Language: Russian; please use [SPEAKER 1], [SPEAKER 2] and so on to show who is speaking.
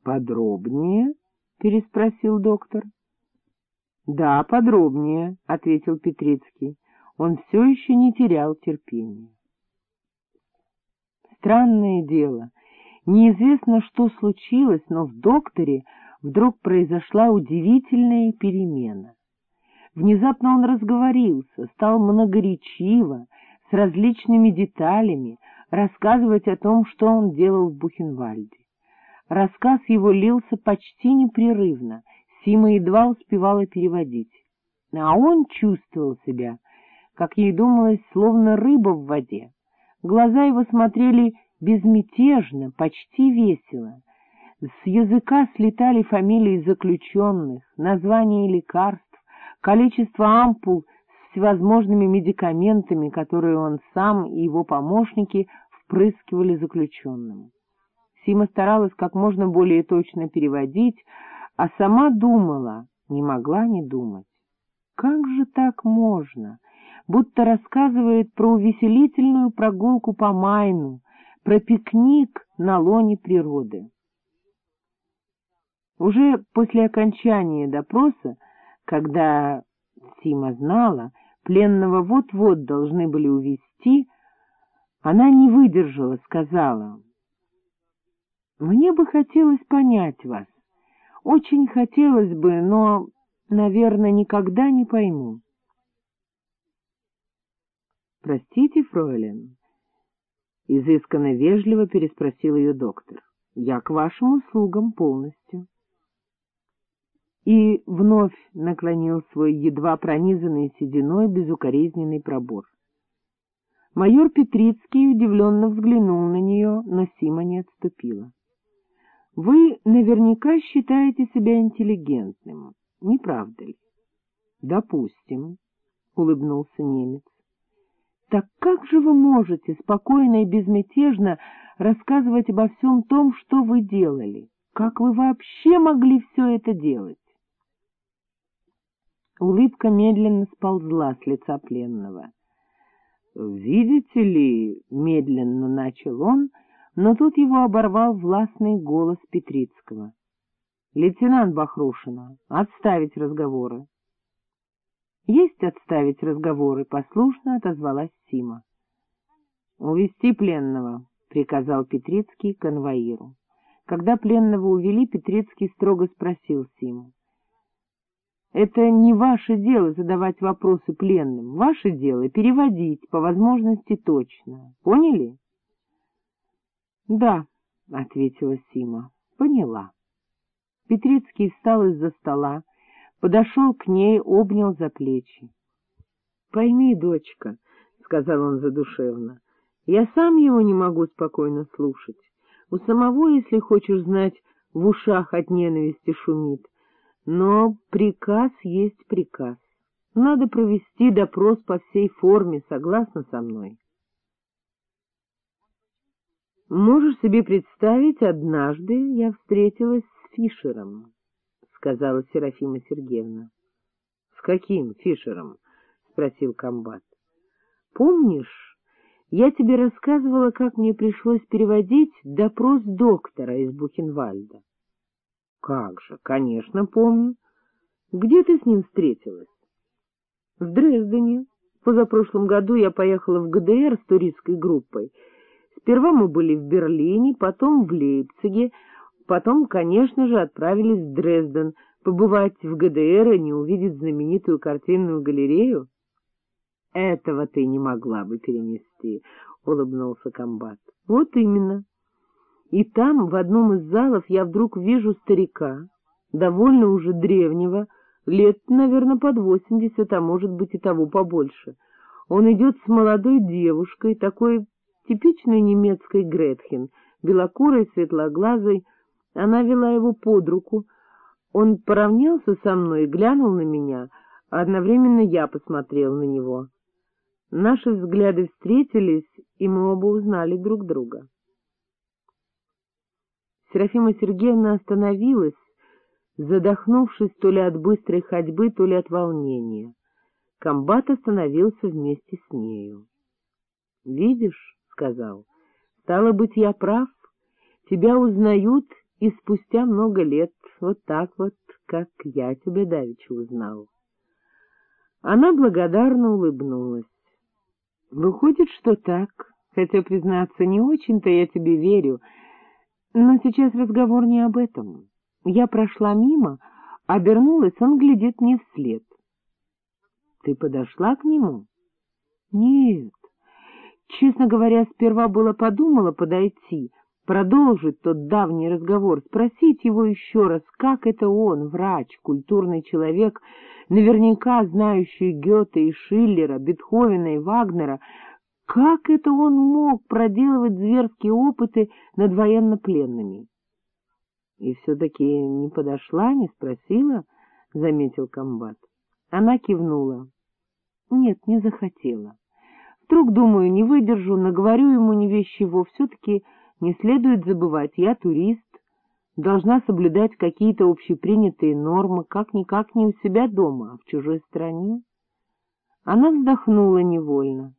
[SPEAKER 1] — Подробнее? — переспросил доктор. — Да, подробнее, — ответил Петрицкий. Он все еще не терял терпения. Странное дело. Неизвестно, что случилось, но в докторе вдруг произошла удивительная перемена. Внезапно он разговорился, стал многоречиво, с различными деталями, рассказывать о том, что он делал в Бухенвальде. Рассказ его лился почти непрерывно, Сима едва успевала переводить. А он чувствовал себя, как ей думалось, словно рыба в воде. Глаза его смотрели безмятежно, почти весело. С языка слетали фамилии заключенных, названия лекарств, количество ампул с всевозможными медикаментами, которые он сам и его помощники впрыскивали заключенным. Сима старалась как можно более точно переводить, а сама думала, не могла не думать. Как же так можно? Будто рассказывает про увеселительную прогулку по Майну, про пикник на лоне природы. Уже после окончания допроса, когда Сима знала, пленного вот-вот должны были увезти, она не выдержала, сказала, «Мне бы хотелось понять вас. Очень хотелось бы, но, наверное, никогда не пойму». «Простите, фройлен?» — изысканно вежливо переспросил ее доктор. «Я к вашим услугам полностью» и вновь наклонил свой едва пронизанный сединой безукоризненный пробор. Майор Петрицкий удивленно взглянул на нее, но Сима не отступила. — Вы наверняка считаете себя интеллигентным, не правда ли? — Допустим, — улыбнулся немец. — Так как же вы можете спокойно и безмятежно рассказывать обо всем том, что вы делали? Как вы вообще могли все это делать? Улыбка медленно сползла с лица пленного. — Видите ли, — медленно начал он, но тут его оборвал властный голос Петрицкого. — Лейтенант Бахрушина, отставить разговоры. — Есть отставить разговоры, — послушно отозвалась Сима. — Увести пленного, — приказал Петрицкий конвоиру. Когда пленного увели, Петрицкий строго спросил Симу. Это не ваше дело задавать вопросы пленным, ваше дело переводить, по возможности точно. Поняли? — Да, — ответила Сима, — поняла. Петрицкий встал из-за стола, подошел к ней, обнял за плечи. — Пойми, дочка, — сказал он задушевно, — я сам его не могу спокойно слушать. У самого, если хочешь знать, в ушах от ненависти шумит. Но приказ есть приказ. Надо провести допрос по всей форме, согласно со мной. Можешь себе представить, однажды я встретилась с Фишером, — сказала Серафима Сергеевна. — С каким Фишером? — спросил комбат. — Помнишь, я тебе рассказывала, как мне пришлось переводить допрос доктора из Бухенвальда? — Как же, конечно, помню. Где ты с ним встретилась? — В Дрездене. Позапрошлом году я поехала в ГДР с туристской группой. Сперва мы были в Берлине, потом в Лейпциге, потом, конечно же, отправились в Дрезден, побывать в ГДР и не увидеть знаменитую картинную галерею. — Этого ты не могла бы перенести, — улыбнулся комбат. — Вот именно. И там, в одном из залов, я вдруг вижу старика, довольно уже древнего, лет, наверное, под восемьдесят, а может быть и того побольше. Он идет с молодой девушкой, такой типичной немецкой Гретхен, белокурой, светлоглазой. Она вела его под руку. Он поравнялся со мной и глянул на меня, а одновременно я посмотрел на него. Наши взгляды встретились, и мы оба узнали друг друга. Серафима Сергеевна остановилась, задохнувшись то ли от быстрой ходьбы, то ли от волнения. Комбат остановился вместе с нею. — Видишь, — сказал, — стало быть, я прав, тебя узнают И спустя много лет, вот так вот, как я тебя давеча узнал. Она благодарно улыбнулась. Выходит, что так, хотя, признаться, не очень-то я тебе верю, но сейчас разговор не об этом. Я прошла мимо, обернулась, он глядит мне вслед. Ты подошла к нему? Нет. Честно говоря, сперва было подумала подойти, продолжить тот давний разговор, спросить его еще раз, как это он, врач, культурный человек, наверняка знающий Гёте и Шиллера, Бетховена и Вагнера, как это он мог проделывать зверские опыты над военнопленными? И все-таки не подошла, не спросила, — заметил комбат. Она кивнула. Нет, не захотела. Вдруг, думаю, не выдержу, наговорю ему не вещь чего, все-таки не следует забывать, я турист, должна соблюдать какие-то общепринятые нормы, как-никак не у себя дома, а в чужой стране. Она вздохнула невольно.